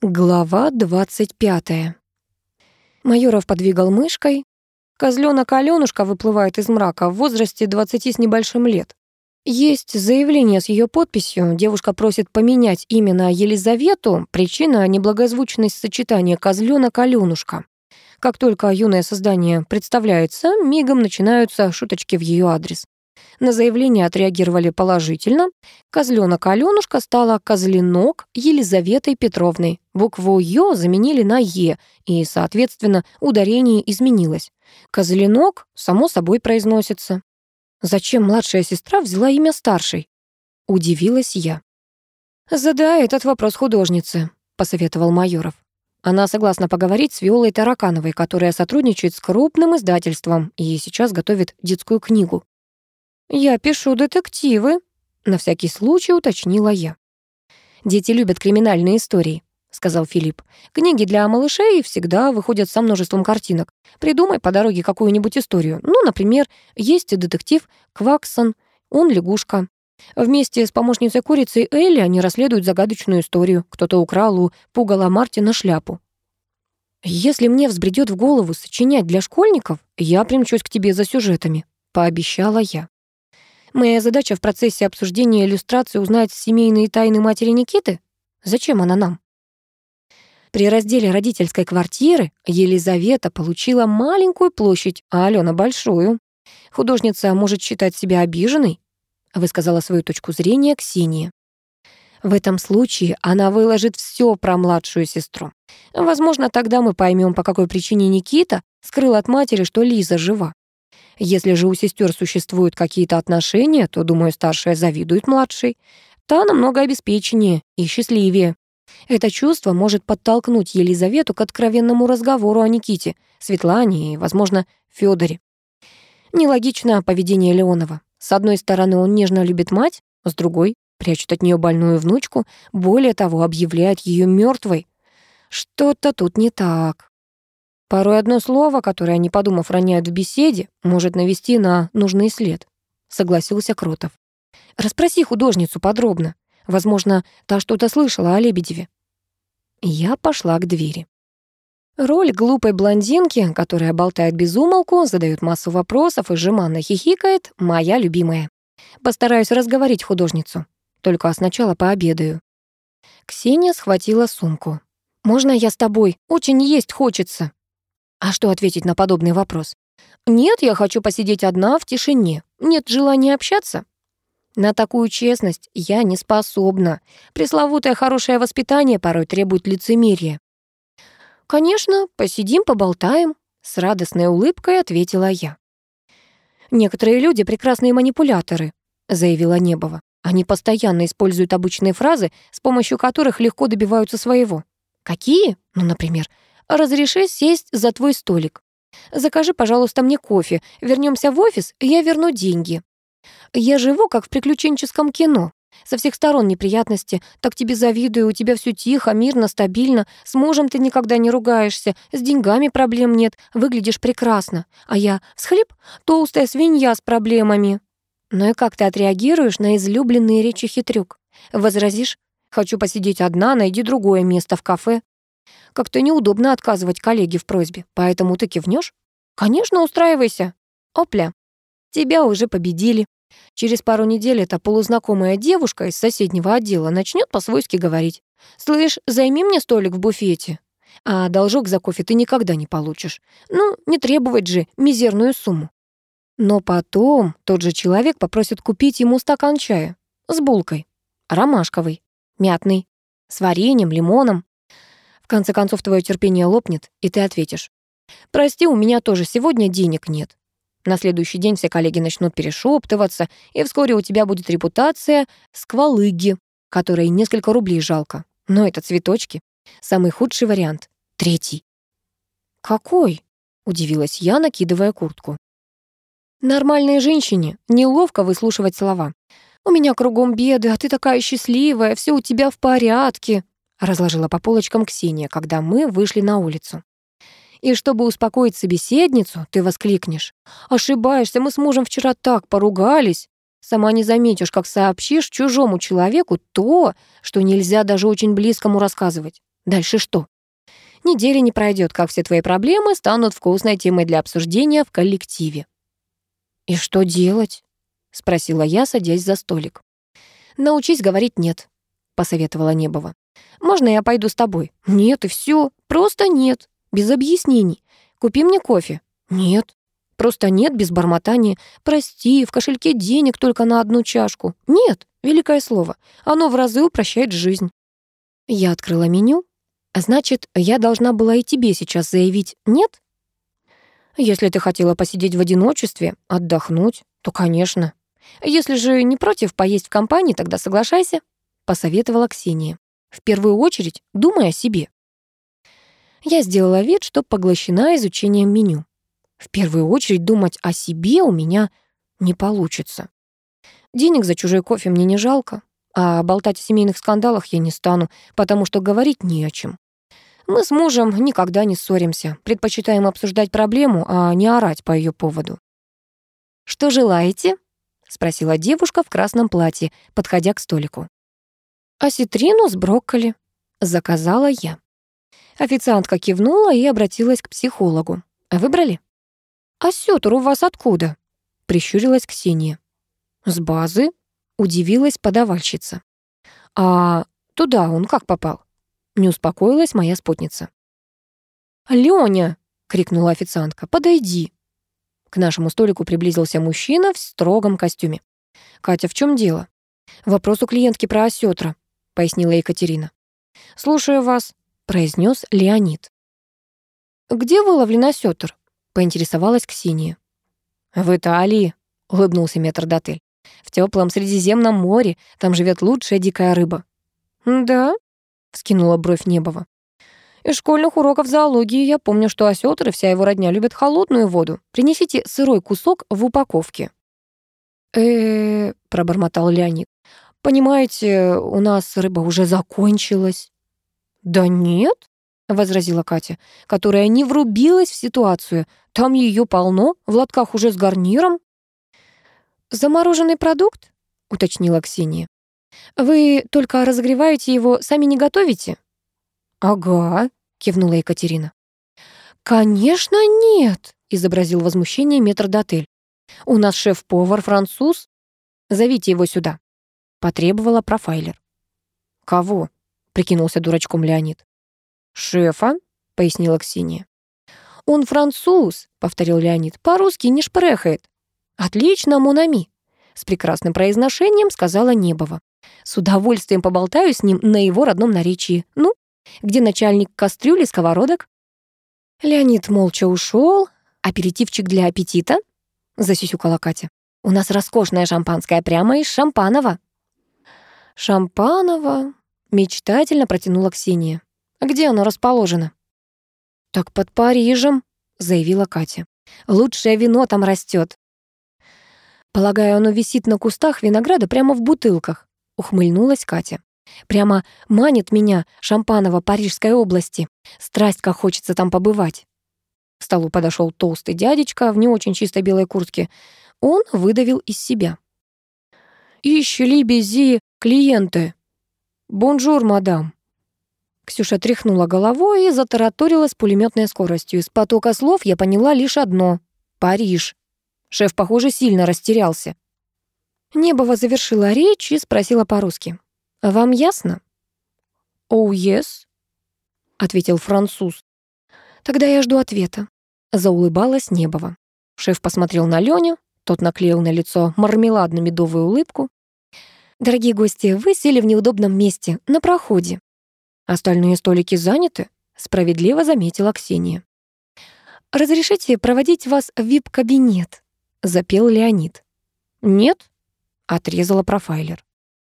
Глава 25. Майоров подвигал мышкой. Козлёнок Алёнушка выплывает из мрака в возрасте 20 с небольшим лет. Есть заявление с ее подписью. Девушка просит поменять имя на Елизавету. Причина — неблагозвучность сочетания козлёнок Алёнушка. Как только юное создание представляется, мигом начинаются шуточки в ее адрес. На заявление отреагировали положительно. Козленок Алёнушка стала козленок Елизаветой Петровной. Букву «ё» заменили на «е», и, соответственно, ударение изменилось. Козленок, само собой, произносится. «Зачем младшая сестра взяла имя старшей?» Удивилась я. «Задай этот вопрос художнице», — посоветовал Майоров. Она согласна поговорить с Виолой Таракановой, которая сотрудничает с крупным издательством и сейчас готовит детскую книгу. «Я пишу детективы», — на всякий случай уточнила я. «Дети любят криминальные истории», — сказал Филипп. «Книги для малышей всегда выходят со множеством картинок. Придумай по дороге какую-нибудь историю. Ну, например, есть детектив Кваксон, он лягушка. Вместе с помощницей курицей Элли они расследуют загадочную историю. Кто-то украл у пугала Мартина шляпу. «Если мне взбредет в голову сочинять для школьников, я примчусь к тебе за сюжетами», — пообещала я. Моя задача в процессе обсуждения иллюстрации узнать семейные тайны матери Никиты? Зачем она нам? При разделе родительской квартиры Елизавета получила маленькую площадь, а Алена — большую. Художница может считать себя обиженной, высказала свою точку зрения Ксения. В этом случае она выложит все про младшую сестру. Возможно, тогда мы поймем, по какой причине Никита скрыл от матери, что Лиза жива. Если же у сестер существуют какие-то отношения, то, думаю, старшая завидует младшей. Та намного обеспеченнее и счастливее. Это чувство может подтолкнуть Елизавету к откровенному разговору о Никите, Светлане и, возможно, Федоре. Нелогично поведение Леонова. С одной стороны, он нежно любит мать, с другой — прячет от нее больную внучку, более того, объявляет ее мертвой. Что-то тут не так. Порой одно слово, которое, не подумав, роняют в беседе, может навести на нужный след, согласился Кротов. Распроси художницу подробно. Возможно, та что-то слышала о Лебедеве. Я пошла к двери. Роль глупой блондинки, которая болтает без умолку, задает массу вопросов и жеманно хихикает, моя любимая. Постараюсь разговорить художницу. Только сначала пообедаю. Ксения схватила сумку. «Можно я с тобой? Очень есть хочется». А что ответить на подобный вопрос? Нет, я хочу посидеть одна в тишине. Нет желания общаться? На такую честность я не способна. Пресловутое хорошее воспитание порой требует лицемерия. «Конечно, посидим, поболтаем», — с радостной улыбкой ответила я. «Некоторые люди — прекрасные манипуляторы», — заявила Небова. «Они постоянно используют обычные фразы, с помощью которых легко добиваются своего. Какие? Ну, например, Разреши сесть за твой столик. Закажи, пожалуйста, мне кофе. Вернемся в офис, я верну деньги. Я живу, как в приключенческом кино. Со всех сторон неприятности. Так тебе завидую, у тебя все тихо, мирно, стабильно. С мужем ты никогда не ругаешься, с деньгами проблем нет, выглядишь прекрасно. А я, всхлип, толстая свинья с проблемами. Ну и как ты отреагируешь на излюбленные речи хитрюк? Возразишь? Хочу посидеть одна, найди другое место в кафе. Как-то неудобно отказывать коллеге в просьбе, поэтому ты кивнешь? Конечно, устраивайся. Опля, тебя уже победили. Через пару недель эта полузнакомая девушка из соседнего отдела начнет по-свойски говорить. «Слышь, займи мне столик в буфете». А должок за кофе ты никогда не получишь. Ну, не требовать же мизерную сумму. Но потом тот же человек попросит купить ему стакан чая с булкой, ромашковый, мятный, с вареньем, лимоном. В конце концов, твое терпение лопнет, и ты ответишь. «Прости, у меня тоже сегодня денег нет». На следующий день все коллеги начнут перешептываться, и вскоре у тебя будет репутация сквалыги, которой несколько рублей жалко. Но это цветочки. Самый худший вариант. Третий. «Какой?» — удивилась я, накидывая куртку. «Нормальной женщине неловко выслушивать слова. «У меня кругом беды, а ты такая счастливая, все у тебя в порядке», разложила по полочкам Ксения, когда мы вышли на улицу. И чтобы успокоить собеседницу, ты воскликнешь. «Ошибаешься, мы с мужем вчера так поругались». Сама не заметишь, как сообщишь чужому человеку то, что нельзя даже очень близкому рассказывать. Дальше что? Недели не пройдет, как все твои проблемы станут вкусной темой для обсуждения в коллективе. «И что делать?» — спросила я, садясь за столик. «Научись говорить «нет», — посоветовала Небова. «Можно я пойду с тобой?» «Нет, и все. Просто нет. Без объяснений. Купи мне кофе». «Нет». Просто нет, без бормотания. «Прости, в кошельке денег только на одну чашку». «Нет», великое слово. Оно в разы упрощает жизнь. Я открыла меню. Значит, я должна была и тебе сейчас заявить «нет»? Если ты хотела посидеть в одиночестве, отдохнуть, то, конечно. Если же не против поесть в компании, тогда соглашайся, посоветовала Ксения. В первую очередь думай о себе. Я сделала вид, что поглощена изучением меню. В первую очередь думать о себе у меня не получится. Денег за чужой кофе мне не жалко, а болтать о семейных скандалах я не стану, потому что говорить не о чем. Мы с мужем никогда не ссоримся, предпочитаем обсуждать проблему, а не орать по ее поводу. «Что желаете?» — спросила девушка в красном платье, подходя к столику. «Осетрину с брокколи», — заказала я. Официантка кивнула и обратилась к психологу. «Выбрали?» «А сётр у вас откуда?» — прищурилась Ксения. «С базы?» — удивилась подавальщица. «А туда он как попал?» — не успокоилась моя спутница. «Лёня!» — крикнула официантка. «Подойди!» К нашему столику приблизился мужчина в строгом костюме. «Катя, в чем дело?» «Вопрос у клиентки про осетра», — пояснила Екатерина. «Слушаю вас», произнес Леонид. «Где выловлен осётр?» — поинтересовалась Ксения. «В Италии», — улыбнулся метрдотель. «В теплом Средиземном море, там живет лучшая дикая рыба». «Да?» — вскинула бровь Небова. «Из школьных уроков зоологии я помню, что осётр и вся его родня любят холодную воду. Принесите сырой кусок в упаковке». «Э-э-э», пробормотал Леонид. «Понимаете, у нас рыба уже закончилась». «Да нет», — возразила Катя, которая не врубилась в ситуацию. «Там ее полно, в лотках уже с гарниром». «Замороженный продукт?» — уточнила Ксения. «Вы только разогреваете его, сами не готовите?» «Ага», — кивнула Екатерина. «Конечно нет», — изобразил возмущение метрдотель. «У нас шеф-повар француз. Зовите его сюда», — потребовала профайлер. «Кого?» прикинулся дурачком Леонид. «Шефа?» — пояснила Ксения. «Он француз», — повторил Леонид, — «по-русски не шпрехает». «Отлично, Монами», — с прекрасным произношением сказала Небова. «С удовольствием поболтаю с ним на его родном наречии. Ну, где начальник кастрюли, сковородок?» Леонид молча ушел. «Аперитивчик для аппетита?» — засюсюкала Катя. «У нас роскошное шампанское прямо из шампанова». «Шампанова?» Мечтательно протянула Ксения. «А где оно расположено?» «Так под Парижем», — заявила Катя. «Лучшее вино там растет. «Полагаю, оно висит на кустах винограда прямо в бутылках», — ухмыльнулась Катя. «Прямо манит меня Шампанова Парижской области. Страсть, как хочется там побывать». К столу подошел толстый дядечка в не очень чистой белой куртке. Он выдавил из себя. «Ищи бези клиенты», «Бонжур, мадам». Ксюша тряхнула головой и затараторила с пулеметной скоростью. Из потока слов я поняла лишь одно — Париж. Шеф, похоже, сильно растерялся. Небова завершила речь и спросила по-русски. «Вам ясно?» «Оу, oh, yes», — ответил француз. «Тогда я жду ответа», — заулыбалась Небова. Шеф посмотрел на Леню, тот наклеил на лицо мармеладно-медовую улыбку. Дорогие гости, вы сели в неудобном месте, на проходе. Остальные столики заняты, справедливо заметила Ксения. «Разрешите проводить вас в вип-кабинет?» — запел Леонид. «Нет», — отрезала профайлер.